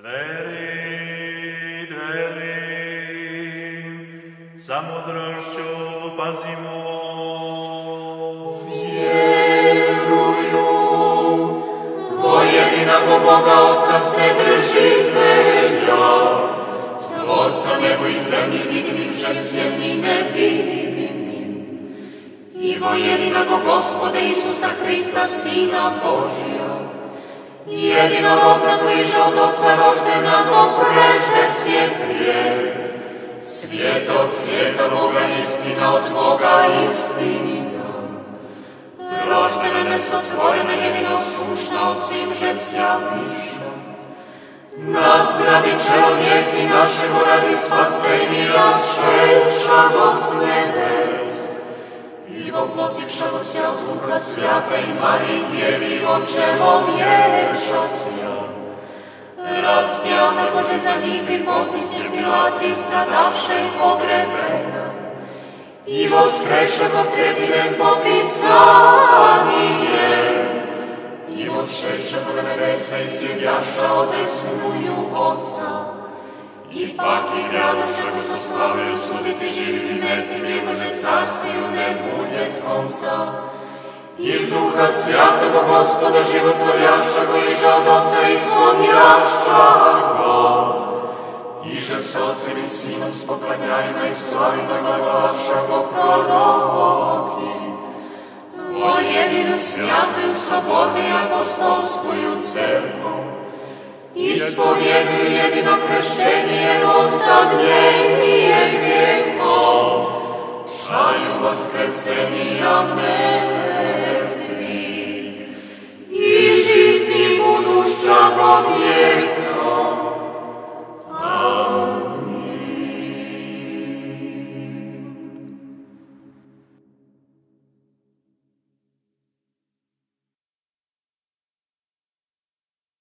Dveri, dveri, sa mudrošću pazimo. Vjeruju, dvojedinego Boga Otca Vседržitelja, Tvorca nebo i zemlji vidimim, žesjem i nevidimim, i vojedinego Gospoda Isusa Hrista, Sina Božija, jedinorodnego iže od Otca roždenago prežde svijet prije, svijeta od svijeta Boga istina od Boga istina. Roždena nesotvorena jedino sušna od svim žecija viša. Nas radi čelovjeki našego radi spasenija šeša s nebes. Se od Duha Svjata i Marije Djevi od čelovječa sja. Raspjata Bože za njih i potisje Pilati stradavše i pogrebena. I voskreša go treti den po Pisanijem. I vošeša go na nebesa i sjedjaša odesnuju Otca. I pak i gradoša go sa slavaju suditi živim этим, ибо же царствию не будет конца. И Духа Святого Господа Животворящего, и же от Отца и Славящего, и же в Солнце и Сыном споклоняемо и славимо вашего пророки. Во едину святую соборную апостольскую церковь, исповедуй едино крещение воздагление, amen.